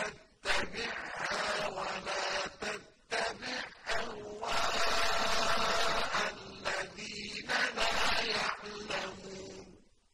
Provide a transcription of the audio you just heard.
بل